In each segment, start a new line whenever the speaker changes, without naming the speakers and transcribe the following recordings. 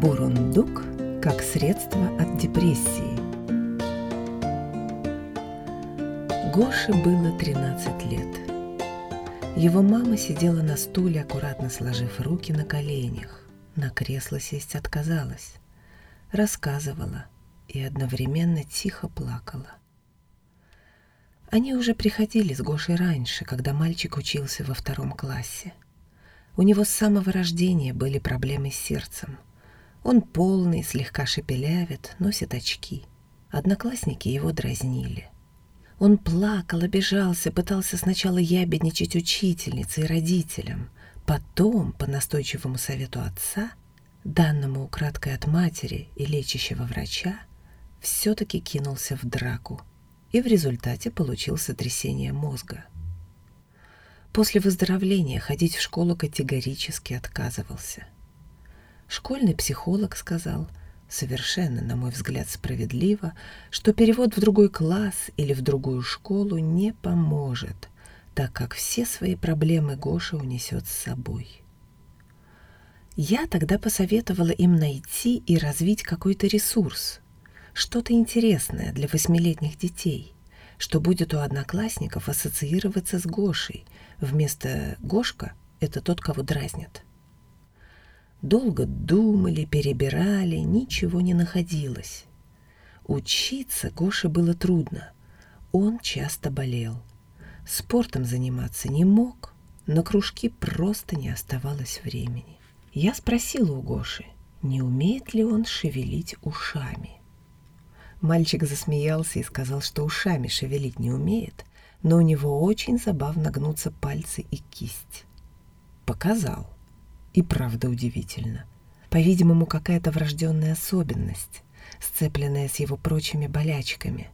Бурундук как средство от депрессии. Гоше было 13 лет. Его мама сидела на стуле, аккуратно сложив руки на коленях. На кресло сесть отказалась. Рассказывала и одновременно тихо плакала. Они уже приходили с Гошей раньше, когда мальчик учился во втором классе. У него с самого рождения были проблемы с сердцем. Он полный, слегка шепелявит, носит очки. Одноклассники его дразнили. Он плакал, обижался, пытался сначала ябедничать учительнице и родителям, потом, по настойчивому совету отца, данному украдкой от матери и лечащего врача, все-таки кинулся в драку и в результате получил сотрясение мозга. После выздоровления ходить в школу категорически отказывался. Школьный психолог сказал – совершенно, на мой взгляд, справедливо, что перевод в другой класс или в другую школу не поможет, так как все свои проблемы Гоша унесет с собой. Я тогда посоветовала им найти и развить какой-то ресурс, что-то интересное для восьмилетних детей, что будет у одноклассников ассоциироваться с Гошей. Вместо «Гошка» — это тот, кого дразнят. Долго думали, перебирали, ничего не находилось. Учиться Гоше было трудно. Он часто болел. Спортом заниматься не мог, на кружки просто не оставалось времени. Я спросила у Гоши, не умеет ли он шевелить ушами. Мальчик засмеялся и сказал, что ушами шевелить не умеет, но у него очень забавно гнутся пальцы и кисть. Показал. И правда удивительно. По-видимому, какая-то врожденная особенность, сцепленная с его прочими болячками.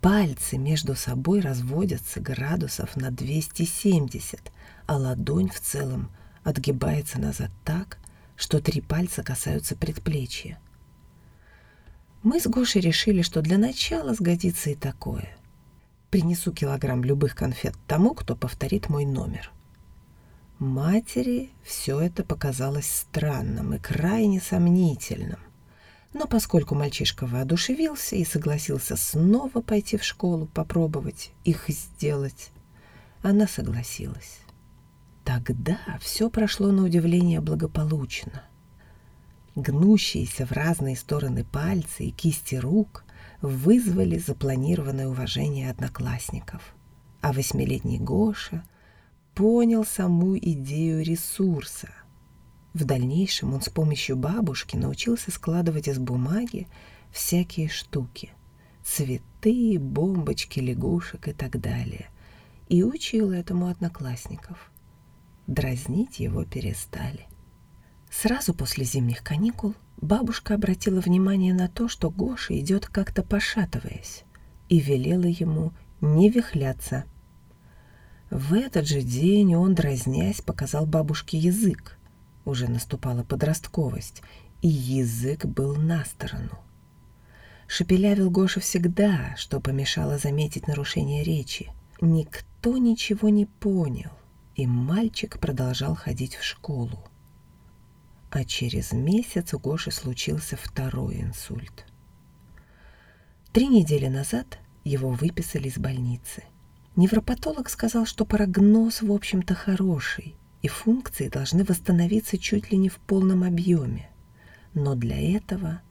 Пальцы между собой разводятся градусов на 270, а ладонь в целом отгибается назад так, что три пальца касаются предплечья. Мы с Гошей решили, что для начала сгодится и такое. Принесу килограмм любых конфет тому, кто повторит мой номер. Матери все это показалось странным и крайне сомнительным. Но поскольку мальчишка воодушевился и согласился снова пойти в школу, попробовать их сделать, она согласилась. Тогда все прошло на удивление благополучно. Гнущиеся в разные стороны пальцы и кисти рук вызвали запланированное уважение одноклассников. А восьмилетний Гоша понял саму идею ресурса. В дальнейшем он с помощью бабушки научился складывать из бумаги всякие штуки. Цветы, бомбочки, лягушек и так далее. И учил этому одноклассников. Дразнить его перестали. Сразу после зимних каникул бабушка обратила внимание на то, что Гоша идет как-то пошатываясь, и велела ему не вихляться – в этот же день он, дразнясь, показал бабушке язык. Уже наступала подростковость, и язык был на сторону. Шепелявил Гоша всегда, что помешало заметить нарушение речи. Никто ничего не понял, и мальчик продолжал ходить в школу. А через месяц у Гоши случился второй инсульт. Три недели назад его выписали из больницы. Невропатолог сказал, что прогноз, в общем-то, хороший, и функции должны восстановиться чуть ли не в полном объеме. Но для этого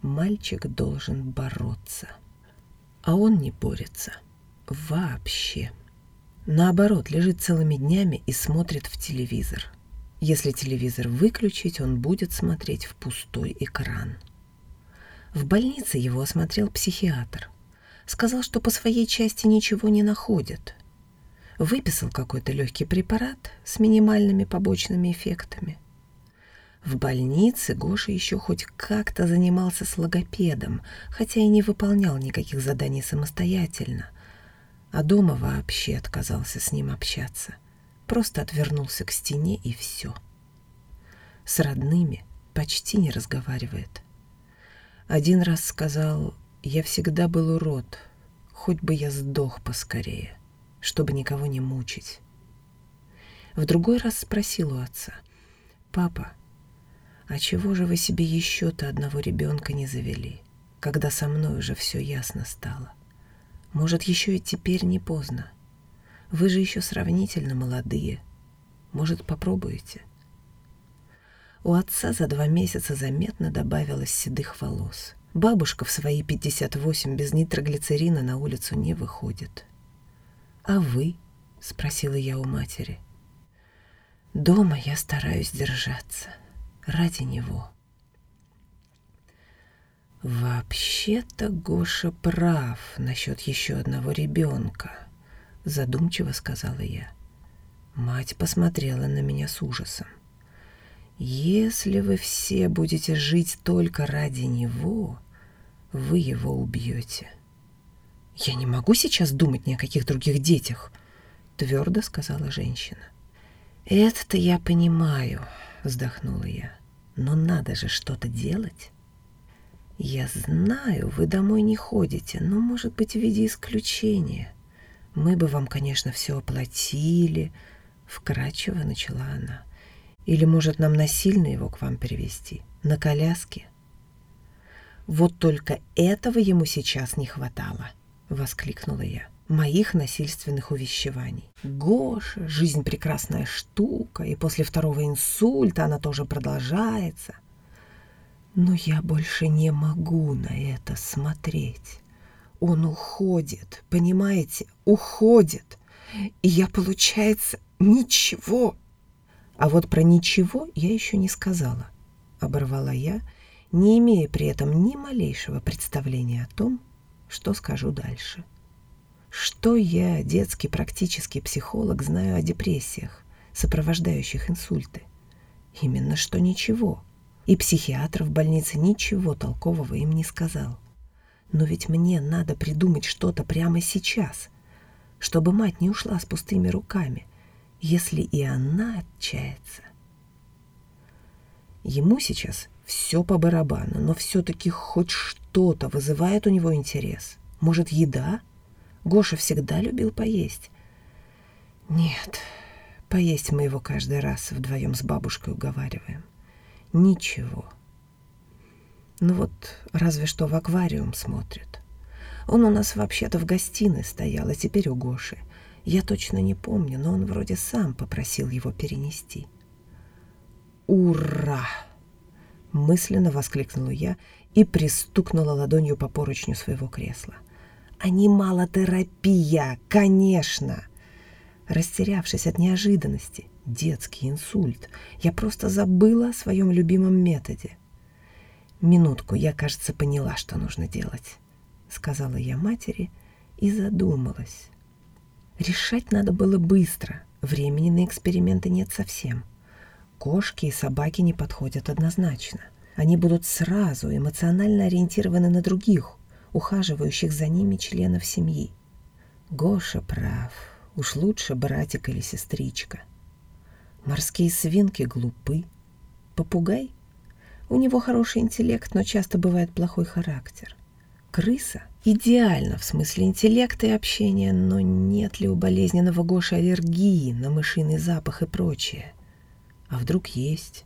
мальчик должен бороться. А он не борется. Вообще. Наоборот, лежит целыми днями и смотрит в телевизор. Если телевизор выключить, он будет смотреть в пустой экран. В больнице его осмотрел психиатр – Сказал, что по своей части ничего не находит. Выписал какой-то легкий препарат с минимальными побочными эффектами. В больнице Гоша еще хоть как-то занимался с логопедом, хотя и не выполнял никаких заданий самостоятельно. А дома вообще отказался с ним общаться. Просто отвернулся к стене и все. С родными почти не разговаривает. Один раз сказал я всегда был урод, хоть бы я сдох поскорее, чтобы никого не мучить. В другой раз спросил у отца, «Папа, А чего же вы себе еще-то одного ребенка не завели, когда со мной уже все ясно стало? Может, еще и теперь не поздно? Вы же еще сравнительно молодые. Может, попробуете? У отца за два месяца заметно добавилось седых волос. Бабушка в свои 58 без нитроглицерина на улицу не выходит. «А вы?» — спросила я у матери. «Дома я стараюсь держаться. Ради него». «Вообще-то Гоша прав насчет еще одного ребенка», — задумчиво сказала я. Мать посмотрела на меня с ужасом. «Если вы все будете жить только ради него, вы его убьете». «Я не могу сейчас думать ни о каких других детях», — твердо сказала женщина. «Это-то я понимаю», — вздохнула я. «Но надо же что-то делать». «Я знаю, вы домой не ходите, но, может быть, в виде исключения. Мы бы вам, конечно, все оплатили», — вкратчиво начала она. «Или, может, нам насильно его к вам перевести? На коляске?» «Вот только этого ему сейчас не хватало», — воскликнула я. «Моих насильственных увещеваний. Гоша, жизнь прекрасная штука, и после второго инсульта она тоже продолжается». Но я больше не могу на это смотреть. Он уходит, понимаете, уходит. И я, получается, ничего. А вот про ничего я еще не сказала, оборвала я, не имея при этом ни малейшего представления о том, что скажу дальше. Что я, детский практический психолог, знаю о депрессиях, сопровождающих инсульты? Именно что ничего и психиатр в больнице ничего толкового им не сказал. Но ведь мне надо придумать что-то прямо сейчас, чтобы мать не ушла с пустыми руками, если и она отчается. Ему сейчас все по барабану, но все-таки хоть что-то вызывает у него интерес. Может, еда? Гоша всегда любил поесть. Нет, поесть мы его каждый раз вдвоем с бабушкой уговариваем. Ничего. Ну вот, разве что в аквариум смотрит. Он у нас вообще-то в гостиной стоял, а теперь у Гоши. Я точно не помню, но он вроде сам попросил его перенести. «Ура!» — мысленно воскликнула я и пристукнула ладонью по поручню своего кресла. «Анималотерапия, конечно!» Растерявшись от неожиданности, детский инсульт. Я просто забыла о своем любимом методе. «Минутку, я, кажется, поняла, что нужно делать», — сказала я матери и задумалась. Решать надо было быстро, времени на эксперименты нет совсем. Кошки и собаки не подходят однозначно. Они будут сразу эмоционально ориентированы на других, ухаживающих за ними членов семьи. Гоша прав, уж лучше братик или сестричка. Морские свинки глупы. Попугай? У него хороший интеллект, но часто бывает плохой характер. Крыса? Идеально в смысле интеллекта и общения, но нет ли у болезненного Гоши аллергии на мышиный запах и прочее? А вдруг есть?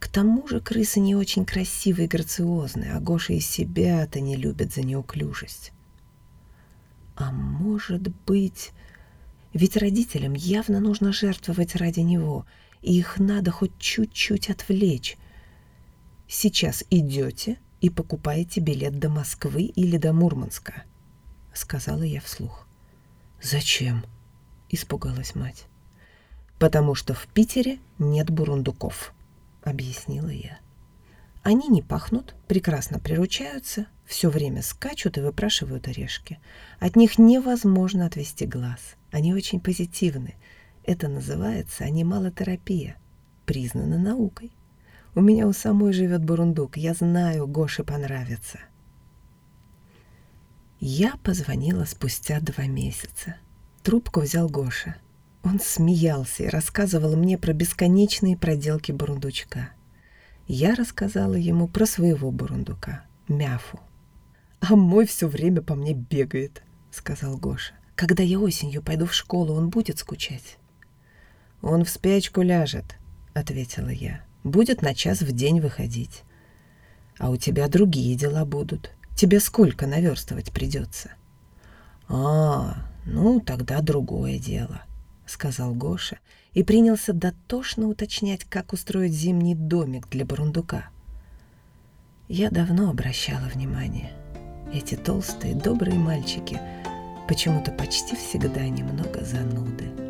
К тому же крысы не очень красивые и грациозные, а Гоша и себя-то не любит за неуклюжесть. А может быть... Ведь родителям явно нужно жертвовать ради него, и их надо хоть чуть-чуть отвлечь. Сейчас идете и покупаете билет до Москвы или до Мурманска, сказала я вслух. Зачем? испугалась мать. Потому что в Питере нет бурундуков, объяснила я. Они не пахнут, прекрасно приручаются, все время скачут и выпрашивают орешки. От них невозможно отвести глаз. Они очень позитивны. Это называется анималотерапия. Признана наукой. У меня у самой живет бурундук. Я знаю, Гоше понравится. Я позвонила спустя два месяца. Трубку взял Гоша. Он смеялся и рассказывал мне про бесконечные проделки бурундучка. Я рассказала ему про своего бурундука, Мяфу. «А мой все время по мне бегает», — сказал Гоша. Когда я осенью пойду в школу, он будет скучать?» «Он в спячку ляжет», — ответила я. Будет на час в день выходить. А у тебя другие дела будут. Тебе сколько наверстывать придется? А, ну, тогда другое дело, сказал Гоша и принялся дотошно уточнять, как устроить зимний домик для бурундука. Я давно обращала внимание. Эти толстые, добрые мальчики почему-то почти всегда немного зануды.